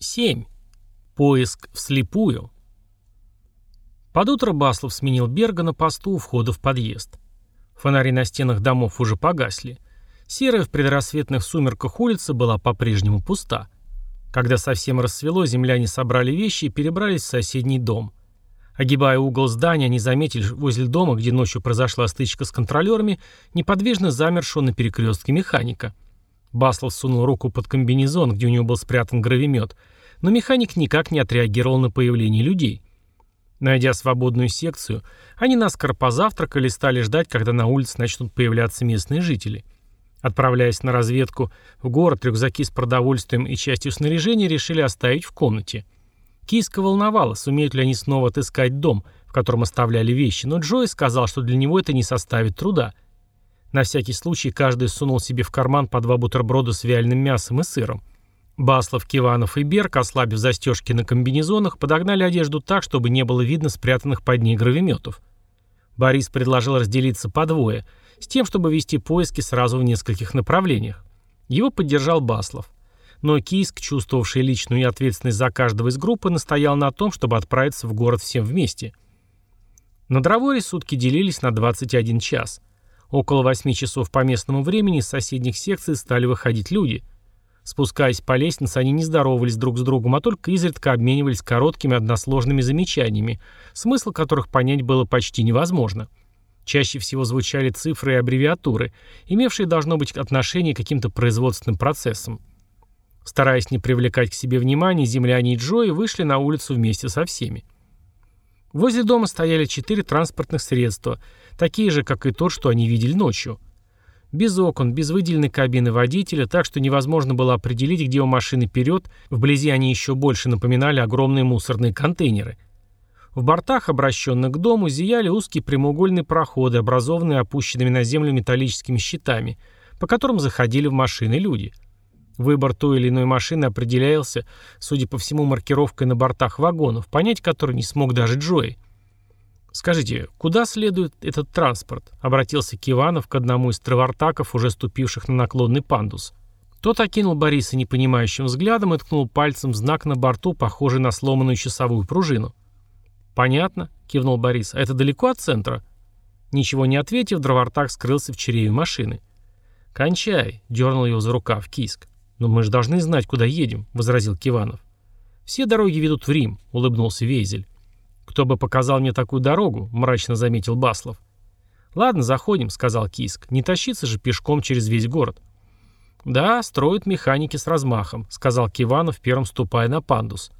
7. Поиск вслепую. Под утро Баслов сменил Берга на посту у входа в подъезд. Фонари на стенах домов уже погасли. Серая в предрассветных сумерках улица была по-прежнему пуста. Когда совсем рассвело, земляне собрали вещи и перебрались в соседний дом. Огибая угол здания, они заметили возле дома, где ночью произошла стычка с контролерами, неподвижно замершего на перекрестке механика – Баслов сунул руку под комбинезон, где у него был спрятан гравимет, но механик никак не отреагировал на появление людей. Найдя свободную секцию, они наскоро позавтракали и стали ждать, когда на улице начнут появляться местные жители. Отправляясь на разведку в город, рюкзаки с продовольствием и частью снаряжения решили оставить в комнате. Киска волновала, сумеют ли они снова отыскать дом, в котором оставляли вещи, но Джой сказал, что для него это не составит труда – на всякий случай каждый сунул себе в карман по два бутерброда с вяленым мясом и сыром. Баслов, Киванов и Берг, ослабив застежки на комбинезонах, подогнали одежду так, чтобы не было видно спрятанных под ней гравиметов. Борис предложил разделиться по двое, с тем, чтобы вести поиски сразу в нескольких направлениях. Его поддержал Баслов. Но Кийск, чувствовавший личную ответственность за каждого из группы, настоял на том, чтобы отправиться в город всем вместе. На Дроворе сутки делились на 21 час – Около восьми часов по местному времени из соседних секций стали выходить люди. Спускаясь по лестнице, они не здоровались друг с другом, а только изредка обменивались короткими односложными замечаниями, смысл которых понять было почти невозможно. Чаще всего звучали цифры и аббревиатуры, имевшие должно быть отношение к каким-то производственным процессам. Стараясь не привлекать к себе внимания, земляне и Джои вышли на улицу вместе со всеми. Возле дома стояли четыре транспортных средства, такие же, как и тот, что они видели ночью. Без окон, без выделенной кабины водителя, так что невозможно было определить, где у машины вперед, вблизи они еще больше напоминали огромные мусорные контейнеры. В бортах, обращенных к дому, зияли узкие прямоугольные проходы, образованные опущенными на землю металлическими щитами, по которым заходили в машины люди – Выбор той или иной машины определялся, судя по всему, маркировкой на бортах вагонов, понять который не смог даже Джои. «Скажите, куда следует этот транспорт?» — обратился Киванов к одному из травартаков, уже ступивших на наклонный пандус. Тот окинул Бориса непонимающим взглядом и ткнул пальцем в знак на борту, похожий на сломанную часовую пружину. «Понятно», — кивнул Борис. «А это далеко от центра?» Ничего не ответив, дровартак скрылся в чреве машины. «Кончай», — дернул его за рукав Киск. «Но мы же должны знать, куда едем», — возразил Киванов. «Все дороги ведут в Рим», — улыбнулся Вейзель. «Кто бы показал мне такую дорогу?» — мрачно заметил Баслов. «Ладно, заходим», — сказал Киск. «Не тащиться же пешком через весь город». «Да, строят механики с размахом», — сказал Киванов, первым ступая на пандус.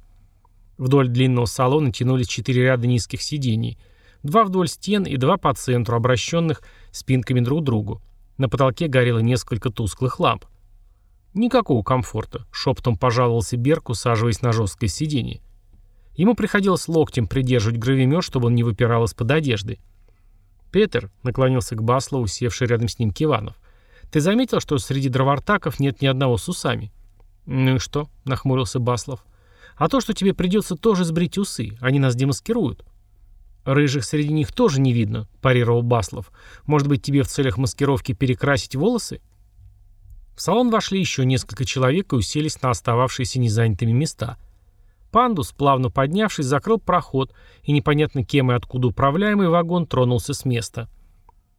Вдоль длинного салона тянулись четыре ряда низких сидений. Два вдоль стен и два по центру, обращенных спинками друг к другу. На потолке горело несколько тусклых ламп. Никакого комфорта, шепотом пожаловался Берг, усаживаясь на жесткое сиденье. Ему приходилось локтем придерживать гравимет, чтобы он не выпирал из-под одежды. «Петер», — наклонился к Баслову, севший рядом с ним Киванов, — «ты заметил, что среди дровартаков нет ни одного с усами?» «Ну и что?» — нахмурился Баслов. «А то, что тебе придется тоже сбрить усы. Они нас демаскируют». «Рыжих среди них тоже не видно», — парировал Баслов. «Может быть, тебе в целях маскировки перекрасить волосы?» В салон вошли еще несколько человек и уселись на остававшиеся незанятыми места. Пандус, плавно поднявшись, закрыл проход, и непонятно кем и откуда управляемый вагон тронулся с места.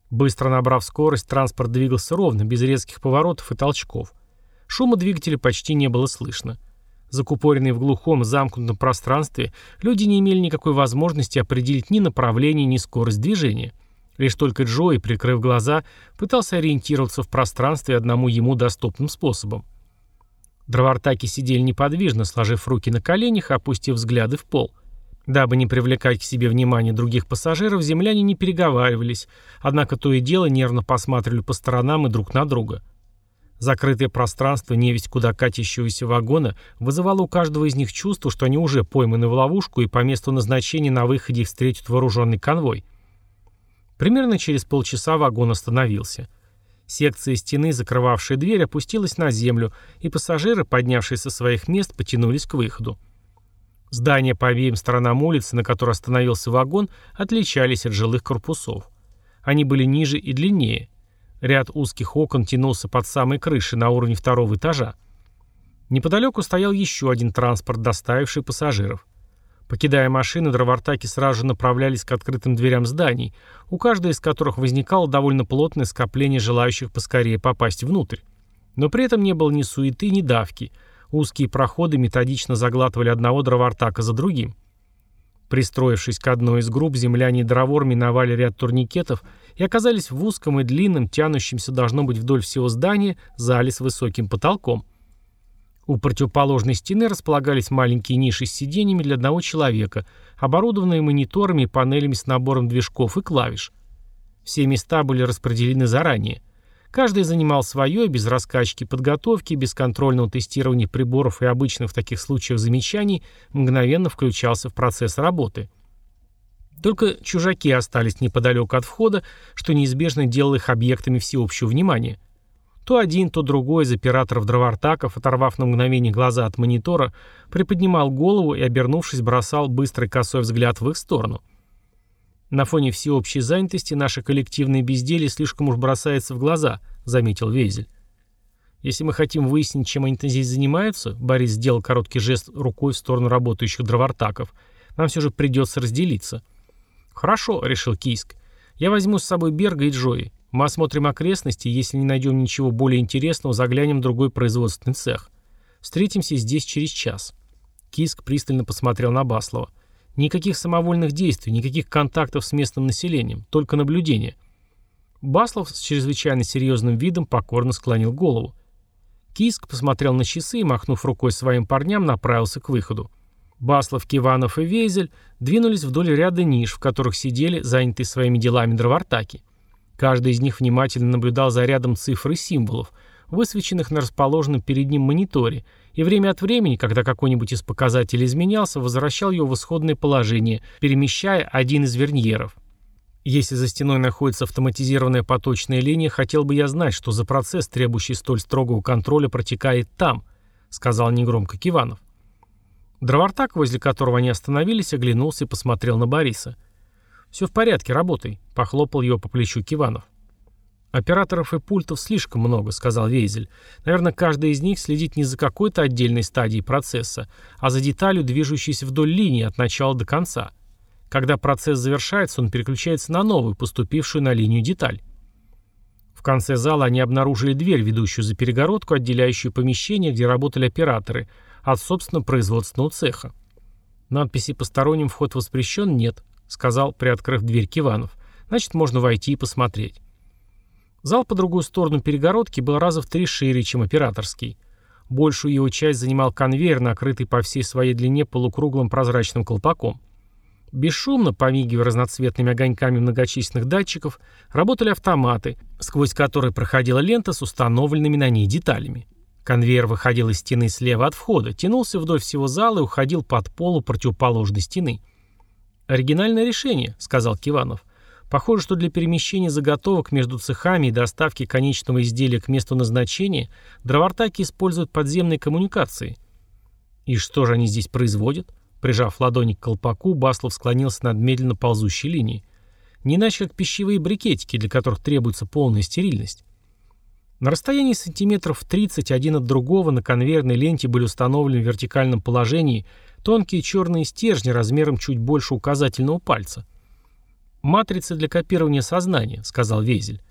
Быстро набрав скорость, транспорт двигался ровно, без резких поворотов и толчков. Шума двигателя почти не было слышно. Закупоренные в глухом, замкнутом пространстве, люди не имели никакой возможности определить ни направление, ни скорость движения. Лишь только Джои, прикрыв глаза, пытался ориентироваться в пространстве одному ему доступным способом. Дровартаки сидели неподвижно, сложив руки на коленях, опустив взгляды в пол. Дабы не привлекать к себе внимание других пассажиров, земляне не переговаривались, однако то и дело нервно посматривали по сторонам и друг на друга. Закрытое пространство, невесть куда катящегося вагона, вызывало у каждого из них чувство, что они уже пойманы в ловушку и по месту назначения на выходе их встретит вооруженный конвой. Примерно через полчаса вагон остановился. Секция стены, закрывавшая дверь, опустилась на землю, и пассажиры, поднявшись со своих мест, потянулись к выходу. Здания по обеим сторонам улицы, на которой остановился вагон, отличались от жилых корпусов. Они были ниже и длиннее. Ряд узких окон тянулся под самой крышей на уровне второго этажа. Неподалеку стоял еще один транспорт, доставивший пассажиров. Покидая машины, дровартаки сразу направлялись к открытым дверям зданий, у каждой из которых возникало довольно плотное скопление желающих поскорее попасть внутрь. Но при этом не было ни суеты, ни давки. Узкие проходы методично заглатывали одного дровартака за другим. Пристроившись к одной из групп, земляне и дровор миновали ряд турникетов и оказались в узком и длинном, тянущемся должно быть вдоль всего здания, зале с высоким потолком. У противоположной стены располагались маленькие ниши с сиденьями для одного человека, оборудованные мониторами и панелями с набором движков и клавиш. Все места были распределены заранее. Каждый занимал свое, без раскачки подготовки, без контрольного тестирования приборов и обычных в таких случаях замечаний мгновенно включался в процесс работы. Только чужаки остались неподалеку от входа, что неизбежно делало их объектами всеобщего внимания. То один, то другой из операторов дровартаков, оторвав на мгновение глаза от монитора, приподнимал голову и, обернувшись, бросал быстрый косой взгляд в их сторону. «На фоне всеобщей занятости наше коллективное безделье слишком уж бросается в глаза», — заметил Вейзель. «Если мы хотим выяснить, чем они здесь занимаются», — Борис сделал короткий жест рукой в сторону работающих дровартаков, «нам все же придется разделиться». «Хорошо», — решил Кийск. «Я возьму с собой Берга и Джои. Мы осмотрим окрестности, и если не найдем ничего более интересного, заглянем в другой производственный цех. Встретимся здесь через час». Киск пристально посмотрел на Баслова. Никаких самовольных действий, никаких контактов с местным населением, только наблюдение. Баслов с чрезвычайно серьезным видом покорно склонил голову. Киск посмотрел на часы и, махнув рукой своим парням, направился к выходу. Баслов, Киванов и Вейзель двинулись вдоль ряда ниш, в которых сидели, занятые своими делами дровартаки. Каждый из них внимательно наблюдал за рядом цифр и символов, высвеченных на расположенном перед ним мониторе, и время от времени, когда какой-нибудь из показателей изменялся, возвращал его в исходное положение, перемещая один из верньеров. Если за стеной находится автоматизированная поточная линия, хотел бы я знать, что за процесс, требующий столь строгого контроля, протекает там, сказал негромко Киванов. Дровартак, возле которого они остановились, оглянулся и посмотрел на Бориса. «Все в порядке, работай», — похлопал его по плечу Киванов. «Операторов и пультов слишком много», — сказал Вейзель. «Наверное, каждый из них следит не за какой-то отдельной стадией процесса, а за деталью, движущейся вдоль линии от начала до конца. Когда процесс завершается, он переключается на новую, поступившую на линию деталь». В конце зала они обнаружили дверь, ведущую за перегородку, отделяющую помещение, где работали операторы, от, собственно, производственного цеха. Надписи «Посторонним вход воспрещен» нет, сказал, приоткрыв дверь Киванов. Значит, можно войти и посмотреть. Зал по другую сторону перегородки был раза в три шире, чем операторский. Большую его часть занимал конвейер, накрытый по всей своей длине полукруглым прозрачным колпаком. Бесшумно, помигивая разноцветными огоньками многочисленных датчиков, работали автоматы, сквозь которые проходила лента с установленными на ней деталями. Конвейер выходил из стены слева от входа, тянулся вдоль всего зала и уходил под полу противоположной стены. «Оригинальное решение», — сказал Киванов. Похоже, что для перемещения заготовок между цехами и доставки конечного изделия к месту назначения дровартаки используют подземные коммуникации. И что же они здесь производят? Прижав ладони к колпаку, Баслов склонился над медленно ползущей линией. Не иначе, как пищевые брикетики, для которых требуется полная стерильность. На расстоянии сантиметров 30 один от другого на конвейерной ленте были установлены в вертикальном положении тонкие черные стержни размером чуть больше указательного пальца. «Матрица для копирования сознания», — сказал Везель.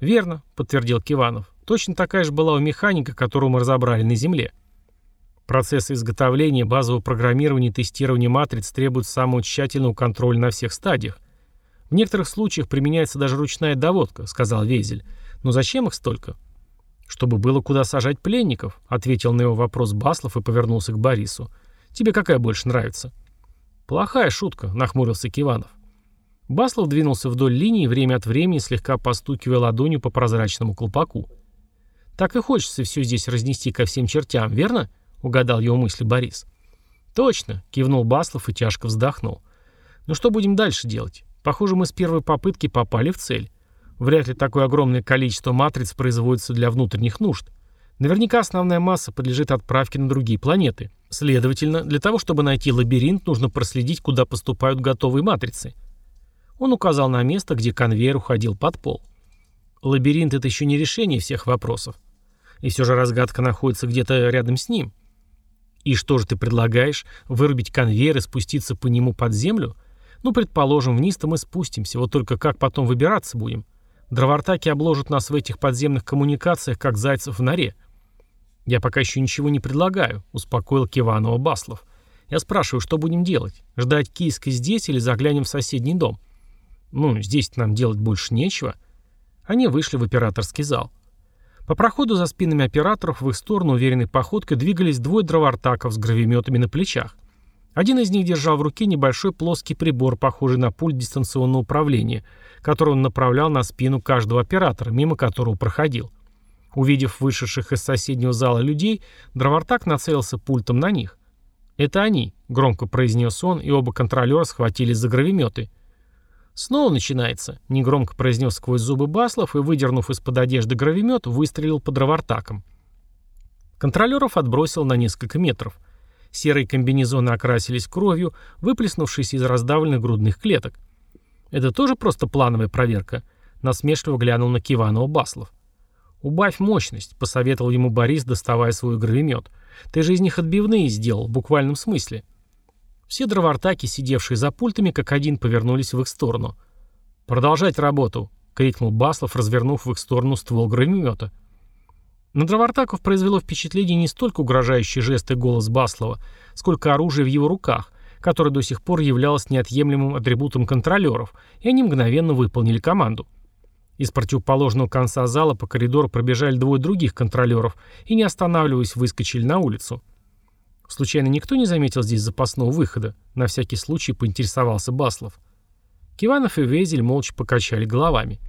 «Верно», — подтвердил Киванов. «Точно такая же была у механика, которую мы разобрали на Земле». Процессы изготовления, базового программирования и тестирования матриц требуют самого тщательного контроля на всех стадиях. В некоторых случаях применяется даже ручная доводка, сказал Везель. Но зачем их столько? Чтобы было куда сажать пленников, ответил на его вопрос Баслов и повернулся к Борису. Тебе какая больше нравится? Плохая шутка, нахмурился Киванов. Баслов двинулся вдоль линии, время от времени слегка постукивая ладонью по прозрачному колпаку. «Так и хочется все здесь разнести ко всем чертям, верно?» — угадал его мысли Борис. «Точно!» — кивнул Баслов и тяжко вздохнул. «Ну что будем дальше делать? Похоже, мы с первой попытки попали в цель. Вряд ли такое огромное количество матриц производится для внутренних нужд. Наверняка основная масса подлежит отправке на другие планеты. Следовательно, для того, чтобы найти лабиринт, нужно проследить, куда поступают готовые матрицы. Он указал на место, где конвейер уходил под пол. Лабиринт — это еще не решение всех вопросов. И все же разгадка находится где-то рядом с ним. И что же ты предлагаешь? Вырубить конвейер и спуститься по нему под землю? Ну, предположим, вниз-то мы спустимся, вот только как потом выбираться будем? Дровартаки обложат нас в этих подземных коммуникациях, как зайцев в норе. Я пока еще ничего не предлагаю, успокоил Киванова Баслов. Я спрашиваю, что будем делать? Ждать киска здесь или заглянем в соседний дом? Ну, здесь нам делать больше нечего. Они вышли в операторский зал. По проходу за спинами операторов в их сторону уверенной походкой двигались двое дровартаков с гравиметами на плечах. Один из них держал в руке небольшой плоский прибор, похожий на пульт дистанционного управления, который он направлял на спину каждого оператора, мимо которого проходил. Увидев вышедших из соседнего зала людей, дровартак нацелился пультом на них. «Это они», — громко произнес он, и оба контролера схватились за гравиметы — «Снова начинается», — негромко произнес сквозь зубы Баслов и, выдернув из-под одежды гравимет, выстрелил по дровартакам. Контролеров отбросил на несколько метров. Серые комбинезоны окрасились кровью, выплеснувшись из раздавленных грудных клеток. «Это тоже просто плановая проверка?» — насмешливо глянул на Киванова Баслов. «Убавь мощность», — посоветовал ему Борис, доставая свой гравимет. «Ты же из них отбивные сделал, в буквальном смысле». Все дровартаки, сидевшие за пультами, как один повернулись в их сторону. «Продолжать работу!» — крикнул Баслов, развернув в их сторону ствол громемета. На дровартаков произвело впечатление не столько угрожающий жест и голос Баслова, сколько оружие в его руках, которое до сих пор являлось неотъемлемым атрибутом контролеров, и они мгновенно выполнили команду. Из противоположного конца зала по коридору пробежали двое других контролеров и, не останавливаясь, выскочили на улицу. Случайно никто не заметил здесь запасного выхода? На всякий случай поинтересовался Баслов. Киванов и Везель молча покачали головами.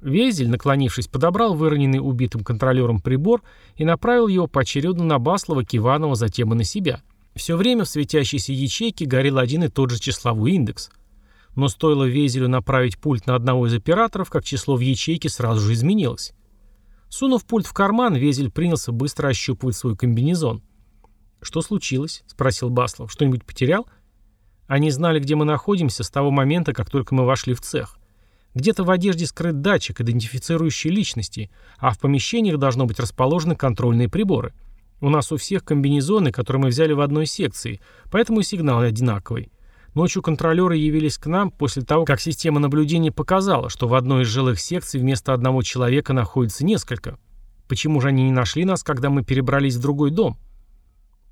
Везель, наклонившись, подобрал выроненный убитым контролером прибор и направил его поочередно на Баслова, Киванова, затем и на себя. Все время в светящейся ячейке горел один и тот же числовой индекс. Но стоило Везелю направить пульт на одного из операторов, как число в ячейке сразу же изменилось. Сунув пульт в карман, Везель принялся быстро ощупывать свой комбинезон. «Что случилось?» — спросил Баслов. «Что-нибудь потерял?» Они знали, где мы находимся с того момента, как только мы вошли в цех. Где-то в одежде скрыт датчик, идентифицирующий личности, а в помещениях должно быть расположены контрольные приборы. У нас у всех комбинезоны, которые мы взяли в одной секции, поэтому сигнал одинаковый. Ночью контролеры явились к нам после того, как система наблюдения показала, что в одной из жилых секций вместо одного человека находится несколько. Почему же они не нашли нас, когда мы перебрались в другой дом?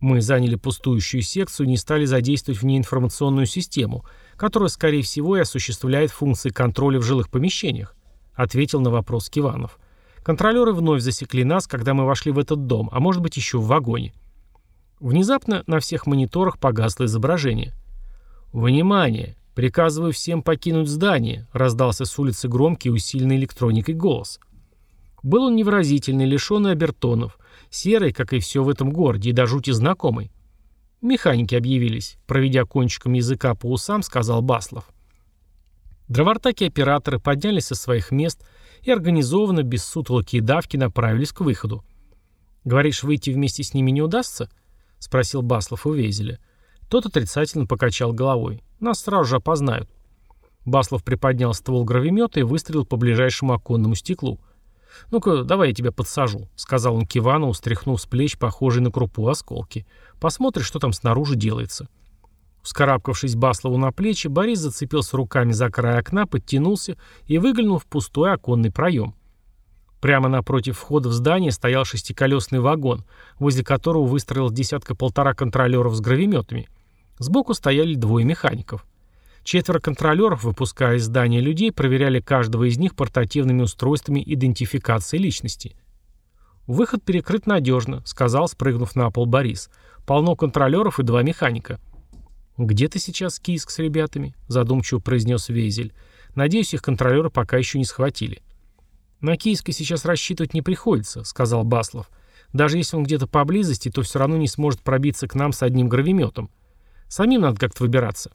Мы заняли пустующую секцию и не стали задействовать в ней информационную систему, которая, скорее всего, и осуществляет функции контроля в жилых помещениях, ответил на вопрос Киванов. Контролеры вновь засекли нас, когда мы вошли в этот дом, а может быть еще в вагоне. Внезапно на всех мониторах погасло изображение. «Внимание! Приказываю всем покинуть здание!» — раздался с улицы громкий усиленный электроникой голос. Был он невыразительный, лишенный обертонов, серый, как и все в этом городе, и до жути знакомый. Механики объявились, проведя кончиком языка по усам, сказал Баслов. Дровартаки-операторы поднялись со своих мест и организованно, без сутолоки и давки, направились к выходу. «Говоришь, выйти вместе с ними не удастся?» — спросил Баслов у Везеля. Тот отрицательно покачал головой. «Нас сразу же опознают». Баслов приподнял ствол гравимета и выстрелил по ближайшему оконному стеклу — «Ну-ка, давай я тебя подсажу», — сказал он Кивану, устряхнув с плеч похожие на крупу осколки. «Посмотришь, что там снаружи делается». Вскарабкавшись Баслову на плечи, Борис зацепился руками за край окна, подтянулся и выглянул в пустой оконный проем. Прямо напротив входа в здание стоял шестиколесный вагон, возле которого выстроил десятка-полтора контролеров с гравиметами. Сбоку стояли двое механиков. Четверо контролеров, выпуская из здания людей, проверяли каждого из них портативными устройствами идентификации личности. «Выход перекрыт надежно», — сказал, спрыгнув на пол Борис. «Полно контролеров и два механика». «Где ты сейчас, Киск, с ребятами?» — задумчиво произнес Вейзель. «Надеюсь, их контролеры пока еще не схватили». «На Кийска сейчас рассчитывать не приходится», — сказал Баслов. «Даже если он где-то поблизости, то все равно не сможет пробиться к нам с одним гравиметом. Самим надо как-то выбираться».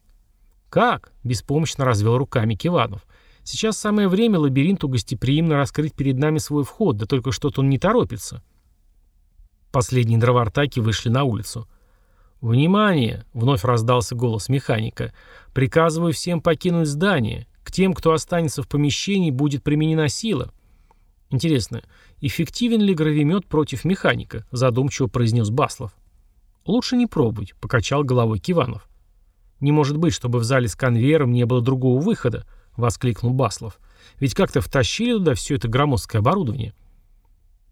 «Как?» — беспомощно развел руками Киванов. «Сейчас самое время лабиринту гостеприимно раскрыть перед нами свой вход, да только что-то он не торопится». Последние дровартаки вышли на улицу. «Внимание!» — вновь раздался голос механика. «Приказываю всем покинуть здание. К тем, кто останется в помещении, будет применена сила». Интересно, эффективен ли гравимет против механика? Задумчиво произнес Баслов. Лучше не пробовать, покачал головой Киванов. Не может быть, чтобы в зале с конвейером не было другого выхода, воскликнул Баслов. Ведь как-то втащили туда все это громоздкое оборудование.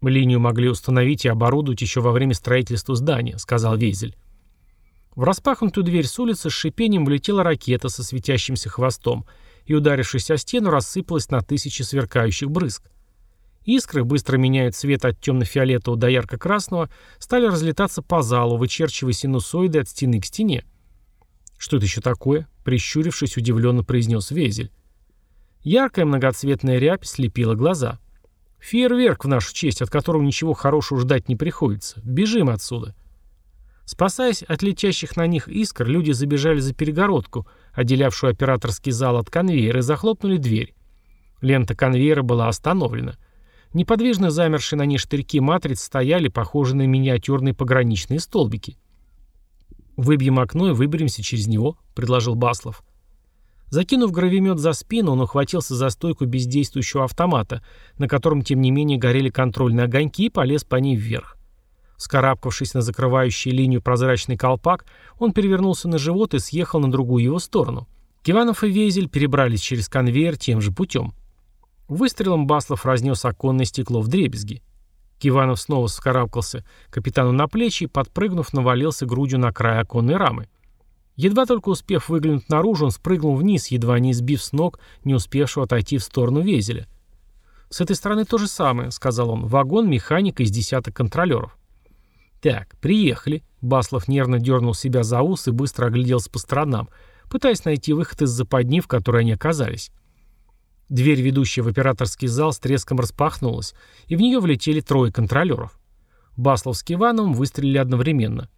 Линию могли установить и оборудовать еще во время строительства здания, сказал Вейзель. В распахнутую дверь с улицы с шипением влетела ракета со светящимся хвостом и, ударившись о стену, рассыпалась на тысячи сверкающих брызг. Искры, быстро меняя цвет от темно-фиолетового до ярко-красного, стали разлетаться по залу, вычерчивая синусоиды от стены к стене. «Что это еще такое?» — прищурившись, удивленно произнес Везель. Яркая многоцветная рябь слепила глаза. «Фейерверк в нашу честь, от которого ничего хорошего ждать не приходится. Бежим отсюда!» Спасаясь от летящих на них искр, люди забежали за перегородку, отделявшую операторский зал от конвейера, и захлопнули дверь. Лента конвейера была остановлена. Неподвижно замершие на ней штырьки матриц стояли, похожие на миниатюрные пограничные столбики. «Выбьем окно и выберемся через него», — предложил Баслов. Закинув гравимет за спину, он ухватился за стойку бездействующего автомата, на котором, тем не менее, горели контрольные огоньки, и полез по ней вверх. Скарабкавшись на закрывающий линию прозрачный колпак, он перевернулся на живот и съехал на другую его сторону. Киванов и Везель перебрались через конвейер тем же путем. Выстрелом Баслов разнес оконное стекло в дребезги. Киванов снова вскарабкался капитану на плечи и, подпрыгнув, навалился грудью на край оконной рамы. Едва только успев выглянуть наружу, он спрыгнул вниз, едва не сбив с ног, не успевшего отойти в сторону Везеля. «С этой стороны то же самое», — сказал он. «Вагон, механика из десяток контролеров». «Так, приехали». Баслов нервно дернул себя за ус и быстро огляделся по сторонам, пытаясь найти выход из западни, в которой они оказались. Дверь, ведущая в операторский зал, с треском распахнулась, и в нее влетели трое контролеров. Баслов с Кивановым выстрелили одновременно.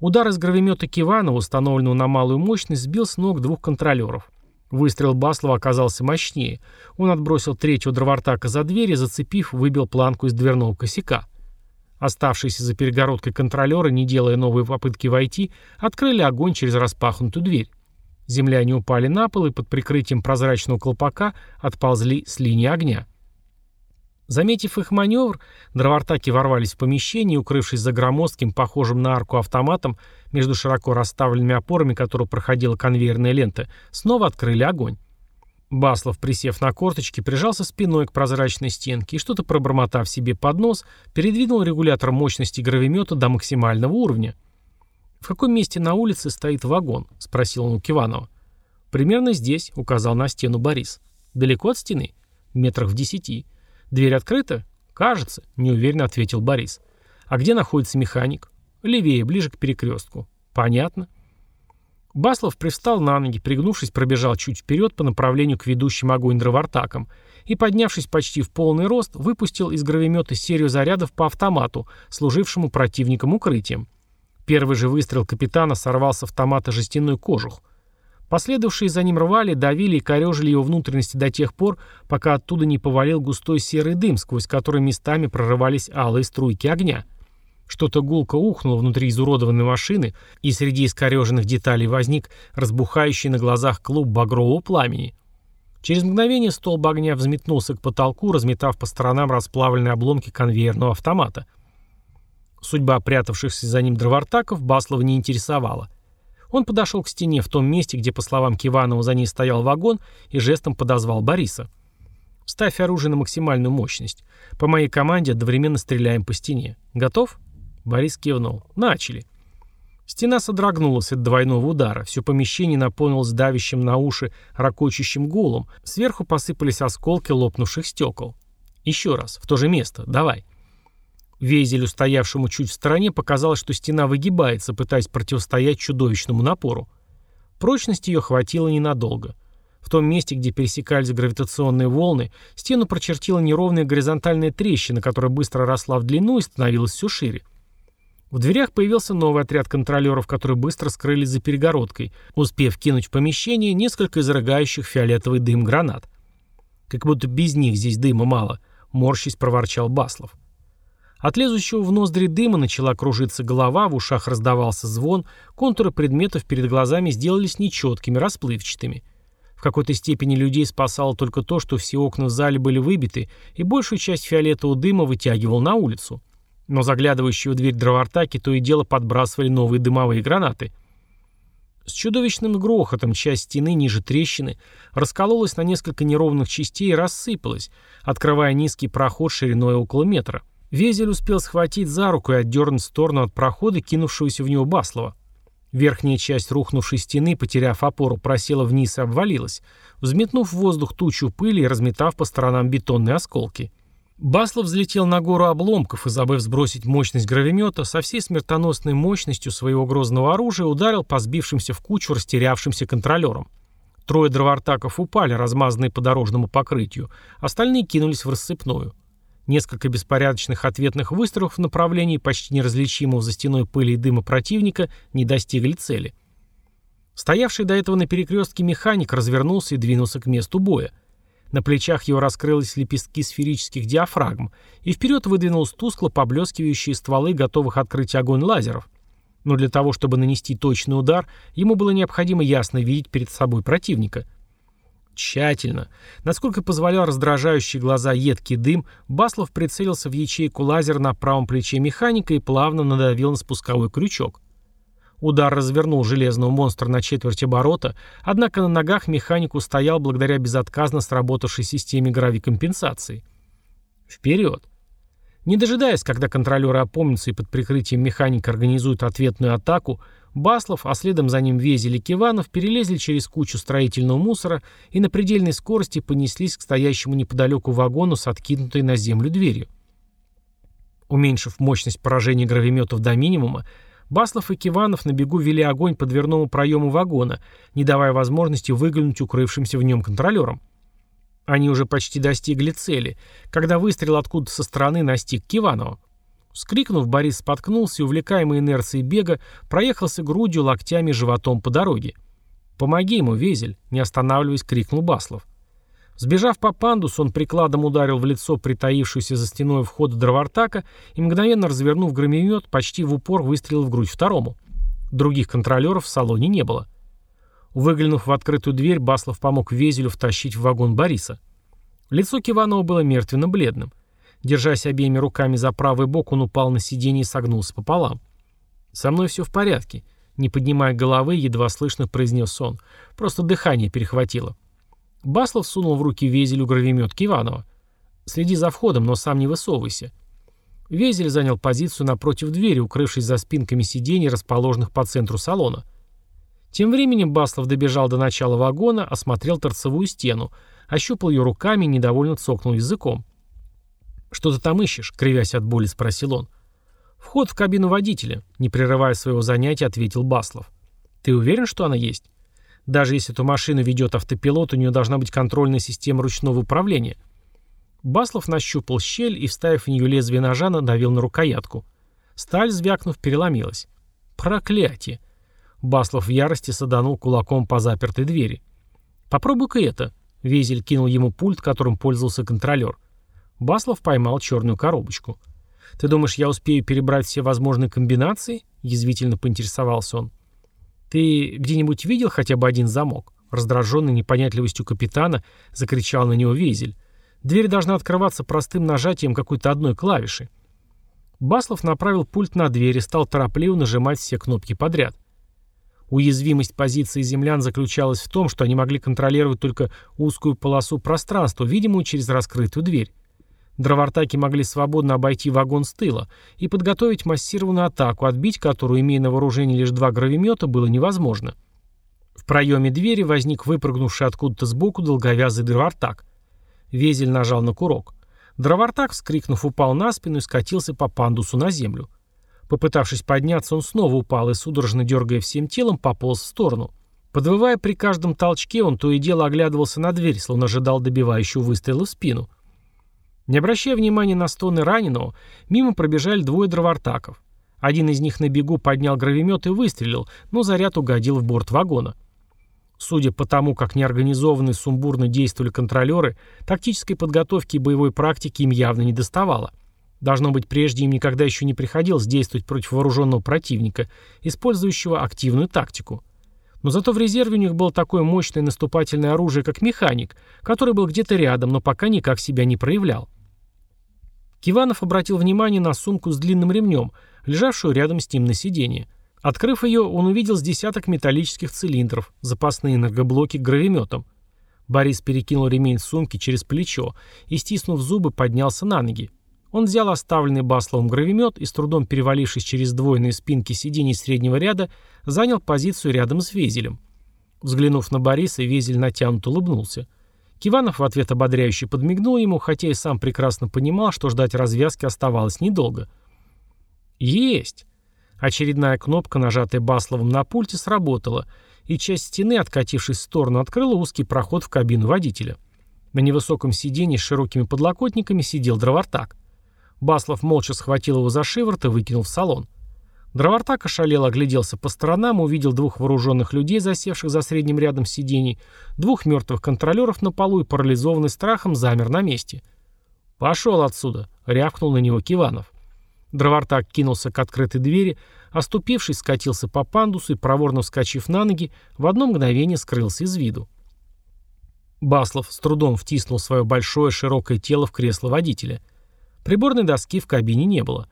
Удар из гравимета Киванова, установленного на малую мощность, сбил с ног двух контролеров. Выстрел Баслова оказался мощнее. Он отбросил третьего дровартака за дверь и, зацепив, выбил планку из дверного косяка. Оставшиеся за перегородкой контролеры, не делая новые попытки войти, открыли огонь через распахнутую дверь. Земляне упали на пол и под прикрытием прозрачного колпака отползли с линии огня. Заметив их маневр, дровартаки ворвались в помещение укрывшись за громоздким, похожим на арку автоматом, между широко расставленными опорами которого проходила конвейерная лента, снова открыли огонь. Баслов, присев на корточки, прижался спиной к прозрачной стенке и, что-то пробормотав себе под нос, передвинул регулятор мощности гравимета до максимального уровня. «В каком месте на улице стоит вагон?» — спросил он у Киванова. «Примерно здесь», — указал на стену Борис. «Далеко от стены?» «Метрах в десяти». «Дверь открыта?» «Кажется», — неуверенно ответил Борис. «А где находится механик?» «Левее, ближе к перекрестку». «Понятно». Баслов привстал на ноги, пригнувшись, пробежал чуть вперед по направлению к ведущим огонь дровартакам и, поднявшись почти в полный рост, выпустил из гравимета серию зарядов по автомату, служившему противникам укрытием. Первый же выстрел капитана сорвал с автомата жестяной кожух. Последовавшие за ним рвали, давили и корежили его внутренности до тех пор, пока оттуда не повалил густой серый дым, сквозь который местами прорывались алые струйки огня. Что-то гулко ухнуло внутри изуродованной машины, и среди искореженных деталей возник разбухающий на глазах клуб багрового пламени. Через мгновение столб огня взметнулся к потолку, разметав по сторонам расплавленные обломки конвейерного автомата. Судьба прятавшихся за ним дровартаков Баслова не интересовала. Он подошел к стене в том месте, где, по словам Киванова, за ней стоял вагон, и жестом подозвал Бориса. «Ставь оружие на максимальную мощность. По моей команде одновременно стреляем по стене. Готов?» Борис кивнул. «Начали». Стена содрогнулась от двойного удара. Все помещение наполнилось давящим на уши ракочущим гулом. Сверху посыпались осколки лопнувших стекол. «Еще раз. В то же место. Давай». Везелю, стоявшему чуть в стороне, показалось, что стена выгибается, пытаясь противостоять чудовищному напору. Прочности ее хватило ненадолго. В том месте, где пересекались гравитационные волны, стену прочертила неровная горизонтальная трещина, которая быстро росла в длину и становилась все шире. В дверях появился новый отряд контролеров, которые быстро скрылись за перегородкой, успев кинуть в помещение несколько изрыгающих фиолетовый дым гранат. «Как будто без них здесь дыма мало», — морщись проворчал Баслов. От лезущего в ноздри дыма начала кружиться голова, в ушах раздавался звон, контуры предметов перед глазами сделались нечеткими, расплывчатыми. В какой-то степени людей спасало только то, что все окна в зале были выбиты, и большую часть фиолетового дыма вытягивал на улицу. Но заглядывающие в дверь дровартаки то и дело подбрасывали новые дымовые гранаты. С чудовищным грохотом часть стены ниже трещины раскололась на несколько неровных частей и рассыпалась, открывая низкий проход шириной около метра. Везель успел схватить за руку и отдернуть в сторону от прохода, кинувшегося в него Баслова. Верхняя часть рухнувшей стены, потеряв опору, просела вниз и обвалилась, взметнув в воздух тучу пыли и разметав по сторонам бетонные осколки. Баслов взлетел на гору обломков и, забыв сбросить мощность гравимета, со всей смертоносной мощностью своего грозного оружия ударил по сбившимся в кучу растерявшимся контролерам. Трое дровартаков упали, размазанные по дорожному покрытию, остальные кинулись в рассыпную. Несколько беспорядочных ответных выстрелов в направлении почти неразличимого за стеной пыли и дыма противника не достигли цели. Стоявший до этого на перекрестке механик развернулся и двинулся к месту боя – на плечах его раскрылись лепестки сферических диафрагм, и вперед выдвинулись тускло поблескивающие стволы, готовых открыть огонь лазеров. Но для того, чтобы нанести точный удар, ему было необходимо ясно видеть перед собой противника. Тщательно, насколько позволял раздражающий глаза едкий дым, Баслов прицелился в ячейку лазера на правом плече механика и плавно надавил на спусковой крючок. Удар развернул железного монстра на четверть оборота, однако на ногах механик устоял благодаря безотказно сработавшей системе гравикомпенсации. Вперед! Не дожидаясь, когда контролеры опомнятся и под прикрытием механика организуют ответную атаку, Баслов, а следом за ним Везель и Киванов перелезли через кучу строительного мусора и на предельной скорости понеслись к стоящему неподалеку вагону с откинутой на землю дверью. Уменьшив мощность поражения гравиметов до минимума, Баслов и Киванов на бегу вели огонь по дверному проему вагона, не давая возможности выглянуть укрывшимся в нем контролерам. Они уже почти достигли цели, когда выстрел откуда-то со стороны настиг Киванова. Вскрикнув, Борис споткнулся и, увлекаемый инерцией бега, проехался грудью, локтями и животом по дороге. «Помоги ему, Везель!» — не останавливаясь, крикнул Баслов. Сбежав по пандусу, он прикладом ударил в лицо притаившуюся за стеной входа дровартака и, мгновенно развернув громемет, почти в упор выстрелил в грудь второму. Других контролеров в салоне не было. Выглянув в открытую дверь, Баслов помог Везелю втащить в вагон Бориса. Лицо Киванова было мертвенно-бледным. Держась обеими руками за правый бок, он упал на сиденье и согнулся пополам. «Со мной все в порядке», — не поднимая головы, едва слышно произнес он. «Просто дыхание перехватило». Баслов сунул в руки Везелю гравимет Киванова. «Следи за входом, но сам не высовывайся». Везель занял позицию напротив двери, укрывшись за спинками сидений, расположенных по центру салона. Тем временем Баслов добежал до начала вагона, осмотрел торцевую стену, ощупал ее руками и недовольно цокнул языком. «Что ты там ищешь?» — кривясь от боли, спросил он. «Вход в кабину водителя», — не прерывая своего занятия, ответил Баслов. «Ты уверен, что она есть?» Даже если эту машину ведет автопилот, у нее должна быть контрольная система ручного управления. Баслов нащупал щель и, вставив в нее лезвие ножа, надавил на рукоятку. Сталь, звякнув, переломилась. Проклятие! Баслов в ярости саданул кулаком по запертой двери. «Попробуй-ка это». Везель кинул ему пульт, которым пользовался контролер. Баслов поймал черную коробочку. «Ты думаешь, я успею перебрать все возможные комбинации?» — язвительно поинтересовался он. «Ты где-нибудь видел хотя бы один замок?» Раздраженный непонятливостью капитана, закричал на него Везель. «Дверь должна открываться простым нажатием какой-то одной клавиши». Баслов направил пульт на дверь и стал торопливо нажимать все кнопки подряд. Уязвимость позиции землян заключалась в том, что они могли контролировать только узкую полосу пространства, видимую через раскрытую дверь. Дровартаки могли свободно обойти вагон с тыла и подготовить массированную атаку, отбить которую, имея на вооружении лишь два гравимета, было невозможно. В проеме двери возник выпрыгнувший откуда-то сбоку долговязый дровартак. Везель нажал на курок. Дровартак, вскрикнув, упал на спину и скатился по пандусу на землю. Попытавшись подняться, он снова упал и, судорожно дергая всем телом, пополз в сторону. Подвывая при каждом толчке, он то и дело оглядывался на дверь, словно ожидал добивающего выстрела в спину. Не обращая внимания на стоны раненого, мимо пробежали двое дровартаков. Один из них на бегу поднял гравимет и выстрелил, но заряд угодил в борт вагона. Судя по тому, как неорганизованно и сумбурно действовали контролеры, тактической подготовки и боевой практики им явно не доставало. Должно быть, прежде им никогда еще не приходилось действовать против вооруженного противника, использующего активную тактику. Но зато в резерве у них было такое мощное наступательное оружие, как механик, который был где-то рядом, но пока никак себя не проявлял. Киванов обратил внимание на сумку с длинным ремнем, лежавшую рядом с ним на сиденье. Открыв ее, он увидел с десяток металлических цилиндров, запасные энергоблоки к гравиметам. Борис перекинул ремень сумки через плечо и, стиснув зубы, поднялся на ноги. Он взял оставленный Басловым гравимет и, с трудом перевалившись через двойные спинки сидений среднего ряда, занял позицию рядом с Везелем. Взглянув на Бориса, Везель натянуто улыбнулся. Киванов в ответ ободряюще подмигнул ему, хотя и сам прекрасно понимал, что ждать развязки оставалось недолго. «Есть!» Очередная кнопка, нажатая Басловым на пульте, сработала, и часть стены, откатившись в сторону, открыла узкий проход в кабину водителя. На невысоком сиденье с широкими подлокотниками сидел дровартак. Баслов молча схватил его за шиворот и выкинул в салон. Дровартак ошалел, огляделся по сторонам, увидел двух вооруженных людей, засевших за средним рядом сидений, двух мертвых контролеров на полу и парализованный страхом замер на месте. «Пошел отсюда!» — рявкнул на него Киванов. Дровартак кинулся к открытой двери, оступившись, скатился по пандусу и, проворно вскочив на ноги, в одно мгновение скрылся из виду. Баслов с трудом втиснул свое большое широкое тело в кресло водителя. Приборной доски в кабине не было.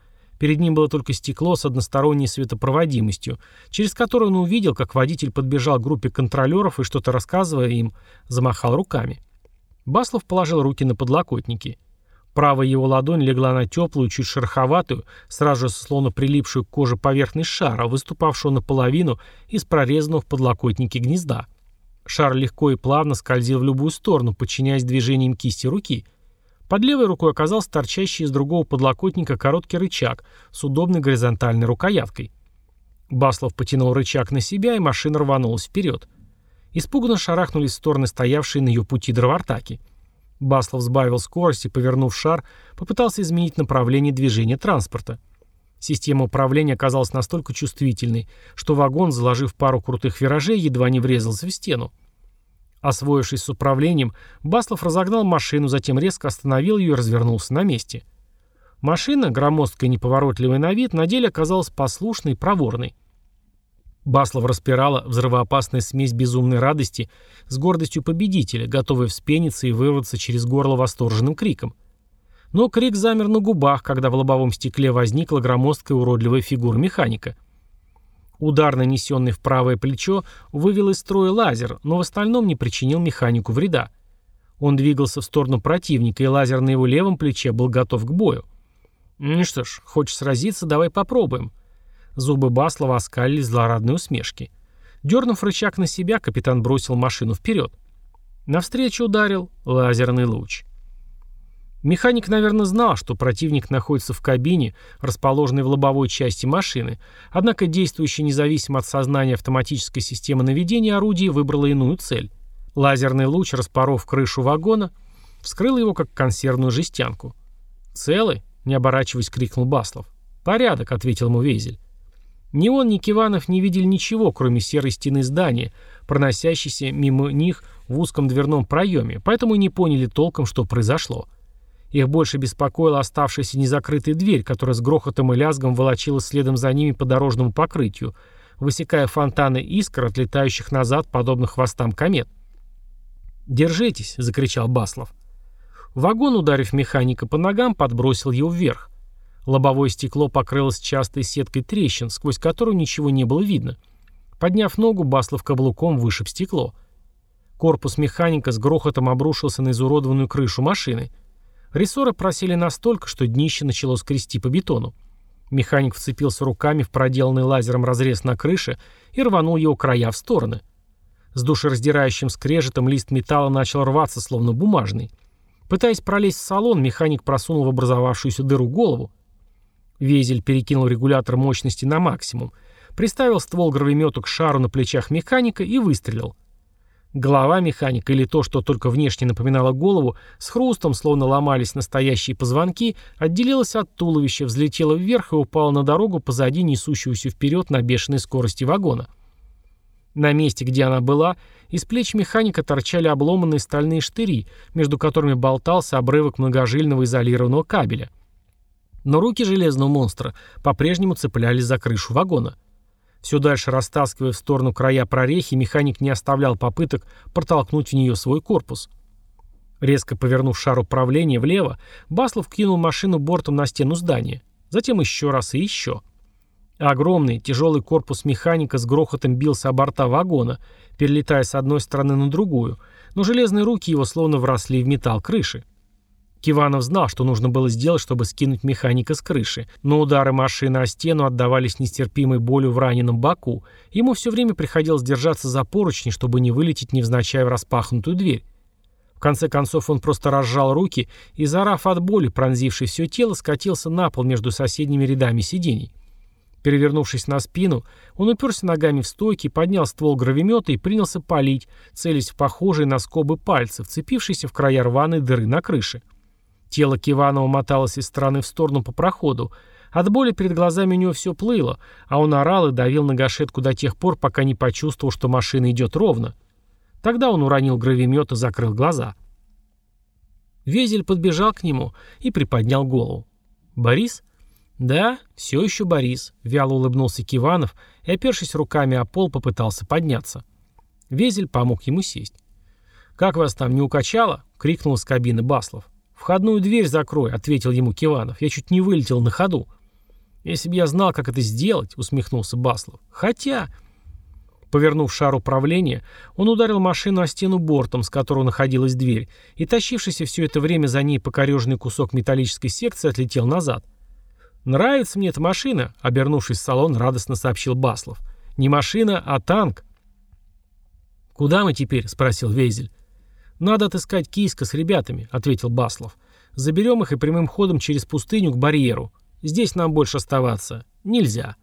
Перед ним было только стекло с односторонней светопроводимостью, через которое он увидел, как водитель подбежал к группе контролеров и, что-то рассказывая им, замахал руками. Баслов положил руки на подлокотники. Правая его ладонь легла на теплую, чуть шероховатую, сразу же словно прилипшую к коже поверхность шара, выступавшего наполовину из прорезанного в подлокотнике гнезда. Шар легко и плавно скользил в любую сторону, подчиняясь движениям кисти руки. Под левой рукой оказался торчащий из другого подлокотника короткий рычаг с удобной горизонтальной рукояткой. Баслов потянул рычаг на себя, и машина рванулась вперед. Испуганно шарахнулись в стороны стоявшие на ее пути дровартаки. Баслов сбавил скорость и, повернув шар, попытался изменить направление движения транспорта. Система управления оказалась настолько чувствительной, что вагон, заложив пару крутых виражей, едва не врезался в стену. Освоившись с управлением, Баслов разогнал машину, затем резко остановил ее и развернулся на месте. Машина, громоздкая и неповоротливая на вид, на деле оказалась послушной и проворной. Баслов распирала взрывоопасная смесь безумной радости с гордостью победителя, готовая вспениться и вырваться через горло восторженным криком. Но крик замер на губах, когда в лобовом стекле возникла громоздкая уродливая фигура механика. Удар, нанесенный в правое плечо, вывел из строя лазер, но в остальном не причинил механику вреда. Он двигался в сторону противника, и лазер на его левом плече был готов к бою. «Ну что ж, хочешь сразиться, давай попробуем», Зубы Баслова оскалили злорадные усмешки. Дернув рычаг на себя, капитан бросил машину вперед. Навстречу ударил лазерный луч. Механик, наверное, знал, что противник находится в кабине, расположенной в лобовой части машины, однако действующая независимо от сознания автоматическая система наведения орудия выбрала иную цель. Лазерный луч, распоров крышу вагона, вскрыл его как консервную жестянку. «Целый?» — не оборачиваясь, крикнул Баслов. «Порядок», — ответил ему Везель. Ни он, ни Киванов не видели ничего, кроме серой стены здания, проносящейся мимо них в узком дверном проеме, поэтому и не поняли толком, что произошло. Их больше беспокоила оставшаяся незакрытая дверь, которая с грохотом и лязгом волочилась следом за ними по дорожному покрытию, высекая фонтаны искр, отлетающих назад, подобно хвостам комет. «Держитесь!» — закричал Баслов. Вагон, ударив механика по ногам, подбросил его вверх. Лобовое стекло покрылось частой сеткой трещин, сквозь которую ничего не было видно. Подняв ногу, Баслов каблуком вышиб стекло. Корпус механика с грохотом обрушился на изуродованную крышу машины. Рессоры просели настолько, что днище начало скрести по бетону. Механик вцепился руками в проделанный лазером разрез на крыше и рванул его края в стороны. С душераздирающим скрежетом лист металла начал рваться, словно бумажный. Пытаясь пролезть в салон, механик просунул в образовавшуюся дыру голову. Везель перекинул регулятор мощности на максимум, приставил ствол гравимету к шару на плечах механика и выстрелил. Голова механика, или то, что только внешне напоминало голову, с хрустом, словно ломались настоящие позвонки, отделилась от туловища, взлетела вверх и упала на дорогу позади несущегося вперед на бешеной скорости вагона. На месте, где она была, из плеч механика торчали обломанные стальные штыри, между которыми болтался обрывок многожильного изолированного кабеля. Но руки железного монстра по-прежнему цеплялись за крышу вагона. Все дальше растаскивая в сторону края прорехи, механик не оставлял попыток протолкнуть в нее свой корпус. Резко повернув шар управления влево, Баслов кинул машину бортом на стену здания. Затем еще раз и еще. Огромный, тяжелый корпус механика с грохотом бился о борта вагона, перелетая с одной стороны на другую, но железные руки его словно вросли в металл крыши. Киванов знал, что нужно было сделать, чтобы скинуть механика с крыши, но удары машины о стену отдавались нестерпимой болью в раненом боку. Ему все время приходилось держаться за поручни, чтобы не вылететь невзначай в распахнутую дверь. В конце концов он просто разжал руки и, заорав от боли, пронзивший все тело, скатился на пол между соседними рядами сидений. Перевернувшись на спину, он уперся ногами в стойки, поднял ствол гравимета и принялся палить, целясь в похожие на скобы пальцы, вцепившиеся в края рваной дыры на крыше. Тело Киванова моталось из стороны в сторону по проходу. От боли перед глазами у него все плыло, а он орал и давил на гашетку до тех пор, пока не почувствовал, что машина идет ровно. Тогда он уронил гравимет и закрыл глаза. Везель подбежал к нему и приподнял голову. «Борис?» «Да, все еще Борис», — вяло улыбнулся Киванов и, опершись руками о пол, попытался подняться. Везель помог ему сесть. «Как вас там, не укачало?» — крикнул из кабины Баслов. «Входную дверь закрой», — ответил ему Киванов. «Я чуть не вылетел на ходу». «Если бы я знал, как это сделать», — усмехнулся Баслов. «Хотя...» Повернув шар управления, он ударил машину о стену бортом, с которого находилась дверь, и тащившийся все это время за ней покореженный кусок металлической секции отлетел назад. «Нравится мне эта машина», — обернувшись в салон, радостно сообщил Баслов. «Не машина, а танк». «Куда мы теперь?» — спросил Вейзель. «Надо отыскать Кийска с ребятами», — ответил Баслов. «Заберем их и прямым ходом через пустыню к барьеру. Здесь нам больше оставаться нельзя».